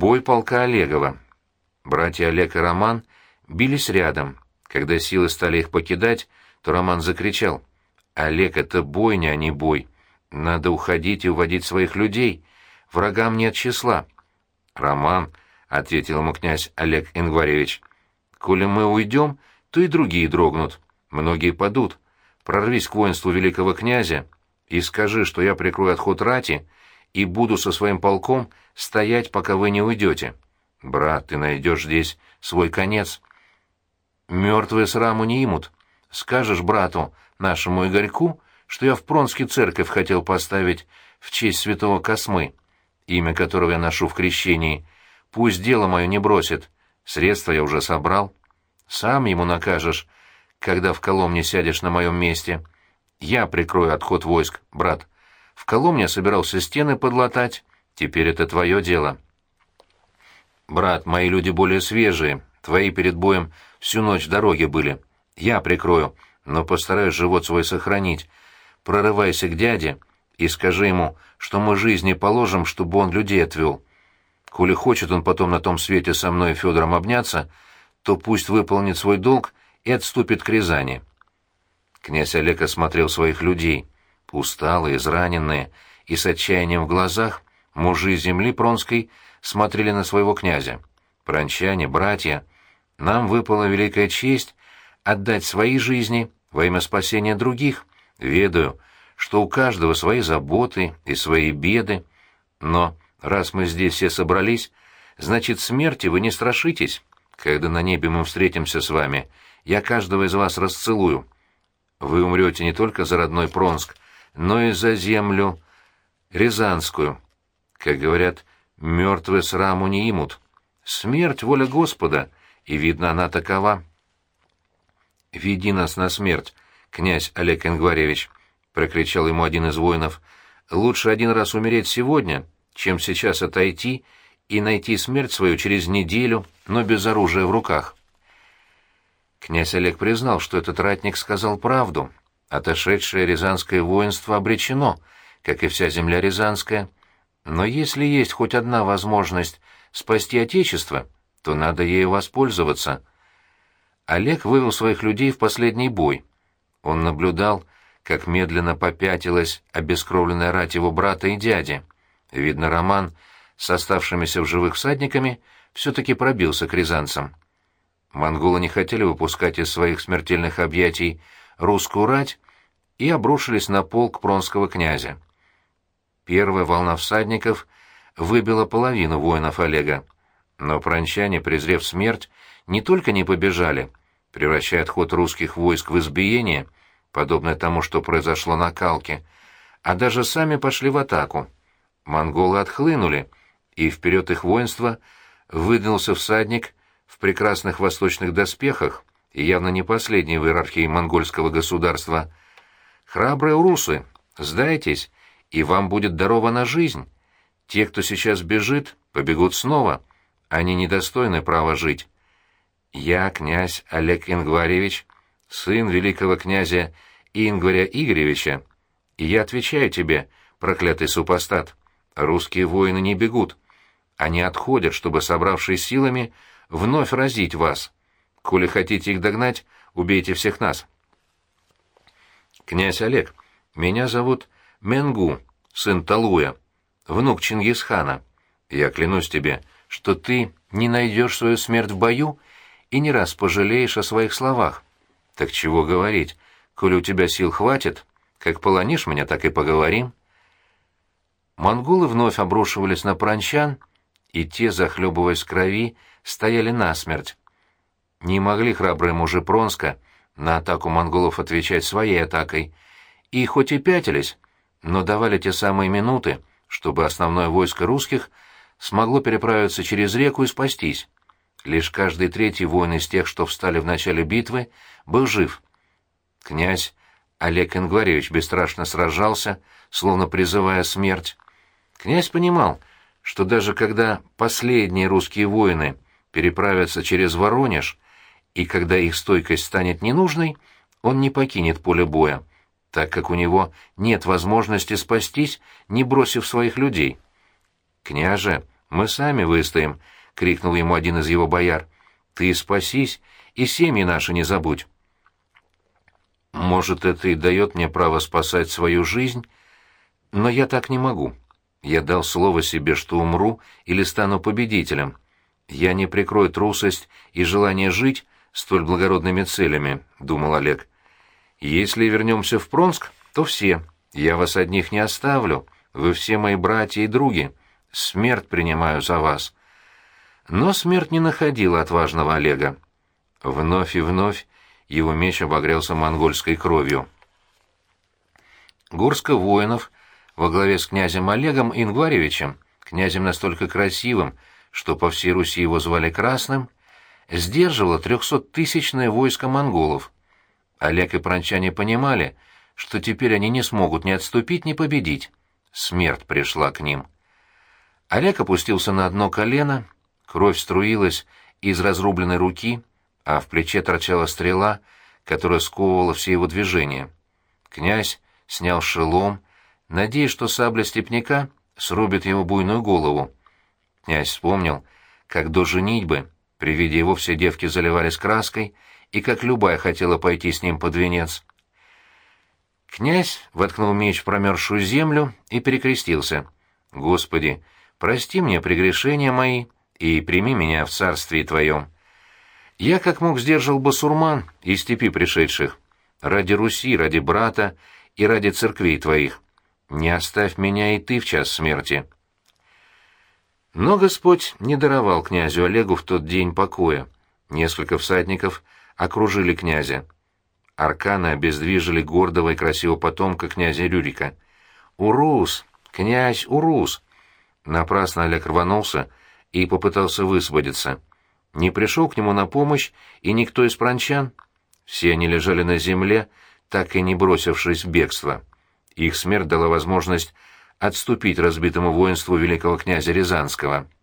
Бой полка Олегова. Братья Олег и Роман бились рядом. Когда силы стали их покидать, то Роман закричал. «Олег, это бойня, а не бой. Надо уходить и уводить своих людей. Врагам нет числа». «Роман», — ответил ему князь Олег Ингваревич, — «коли мы уйдем, то и другие дрогнут. Многие падут. Прорвись к воинству великого князя и скажи, что я прикрою отход рати и буду со своим полком стоять, пока вы не уйдете. Брат, ты найдешь здесь свой конец. Мертвые сраму не имут. Скажешь брату, нашему Игорьку, что я в Пронске церковь хотел поставить в честь святого Космы, имя которого я ношу в крещении. Пусть дело мое не бросит. Средства я уже собрал. Сам ему накажешь, когда в Коломне сядешь на моем месте. Я прикрою отход войск, брат. В Коломне собирался стены подлатать. Теперь это твое дело. Брат, мои люди более свежие. Твои перед боем всю ночь в дороге были. Я прикрою, но постараюсь живот свой сохранить. Прорывайся к дяде и скажи ему, что мы жизни положим, чтобы он людей отвел. Коли хочет он потом на том свете со мной и Федором обняться, то пусть выполнит свой долг и отступит к Рязани. Князь Олег осмотрел своих людей, усталые, израненные, и с отчаянием в глазах мужи земли Пронской смотрели на своего князя. Прончане, братья, нам выпала великая честь отдать свои жизни во имя спасения других. Ведаю, что у каждого свои заботы и свои беды, но раз мы здесь все собрались, значит, смерти вы не страшитесь. Когда на небе мы встретимся с вами, я каждого из вас расцелую. Вы умрете не только за родной Пронск, но и за землю Рязанскую. Как говорят, мертвые сраму не имут. Смерть — воля Господа, и, видно, она такова. «Веди нас на смерть, князь Олег Ингваревич», — прокричал ему один из воинов. «Лучше один раз умереть сегодня, чем сейчас отойти и найти смерть свою через неделю, но без оружия в руках. Князь Олег признал, что этот ратник сказал правду. Отошедшее рязанское воинство обречено, как и вся земля рязанская. Но если есть хоть одна возможность спасти Отечество, то надо ею воспользоваться. Олег вывел своих людей в последний бой. Он наблюдал, как медленно попятилась обескровленная рать его брата и дяди. Видно, Роман с оставшимися в живых всадниками все-таки пробился к рязанцам. Монголы не хотели выпускать из своих смертельных объятий русскую рать и обрушились на полк пронского князя. Первая волна всадников выбила половину воинов Олега, но прончане, презрев смерть, не только не побежали, превращая отход русских войск в избиение, подобное тому, что произошло на Калке, а даже сами пошли в атаку. Монголы отхлынули — и вперед их воинства выдвинулся всадник в прекрасных восточных доспехах и явно не последний в иерархии монгольского государства. «Храбрые урусы, сдайтесь, и вам будет дарована жизнь. Те, кто сейчас бежит, побегут снова. Они недостойны права жить. Я, князь Олег Ингваревич, сын великого князя Ингваря Игоревича, и я отвечаю тебе, проклятый супостат». Русские воины не бегут. Они отходят, чтобы, собравшись силами, вновь разить вас. Коли хотите их догнать, убейте всех нас. Князь Олег, меня зовут Менгу, сын Талуя, внук Чингисхана. Я клянусь тебе, что ты не найдешь свою смерть в бою и не раз пожалеешь о своих словах. Так чего говорить, коли у тебя сил хватит, как полонишь меня, так и поговорим. Монголы вновь обрушивались на пранчан, и те, захлебываясь в крови, стояли насмерть. Не могли храбрые мужи Пронска на атаку монголов отвечать своей атакой, и хоть и пятились, но давали те самые минуты, чтобы основное войско русских смогло переправиться через реку и спастись. Лишь каждый третий воин из тех, что встали в начале битвы, был жив. Князь Олег Ингваревич бесстрашно сражался, словно призывая смерть, Князь понимал, что даже когда последние русские воины переправятся через Воронеж, и когда их стойкость станет ненужной, он не покинет поле боя, так как у него нет возможности спастись, не бросив своих людей. «Княже, Мы сами выстоим, — крикнул ему один из его бояр. Ты спасись и семьи наши не забудь. Может, это и дает мне право спасать свою жизнь, но я так не могу. Я дал слово себе, что умру или стану победителем. Я не прикрою трусость и желание жить столь благородными целями, — думал Олег. Если вернемся в Пронск, то все. Я вас одних не оставлю. Вы все мои братья и други. Смерть принимаю за вас. Но смерть не находила отважного Олега. Вновь и вновь его меч обогрелся монгольской кровью. Горска воинов во главе с князем Олегом Ингваревичем, князем настолько красивым, что по всей Руси его звали Красным, сдерживало трехсоттысячное войско монголов. Олег и прончане понимали, что теперь они не смогут ни отступить, ни победить. Смерть пришла к ним. Олег опустился на одно колено, кровь струилась из разрубленной руки, а в плече торчала стрела, которая сковывала все его движения. Князь снял шелом, надеясь, что сабля степняка срубит его буйную голову. Князь вспомнил, как до женитьбы при виде его все девки заливались краской, и как любая хотела пойти с ним под венец. Князь воткнул меч в промерзшую землю и перекрестился. «Господи, прости мне прегрешения мои и прими меня в царстве Твоем». Я как мог сдержал басурман из степи пришедших. Ради Руси, ради брата и ради церквей твоих. Не оставь меня и ты в час смерти. Но Господь не даровал князю Олегу в тот день покоя. Несколько всадников окружили князя. Арканы обездвижили гордого и красивого потомка князя Рюрика. «Урус! Князь Урус!» Напрасно Олег рванулся и попытался высвободиться. Не пришел к нему на помощь и никто из пранчан. Все они лежали на земле, так и не бросившись в бегство. Их смерть дала возможность отступить разбитому воинству великого князя Рязанского —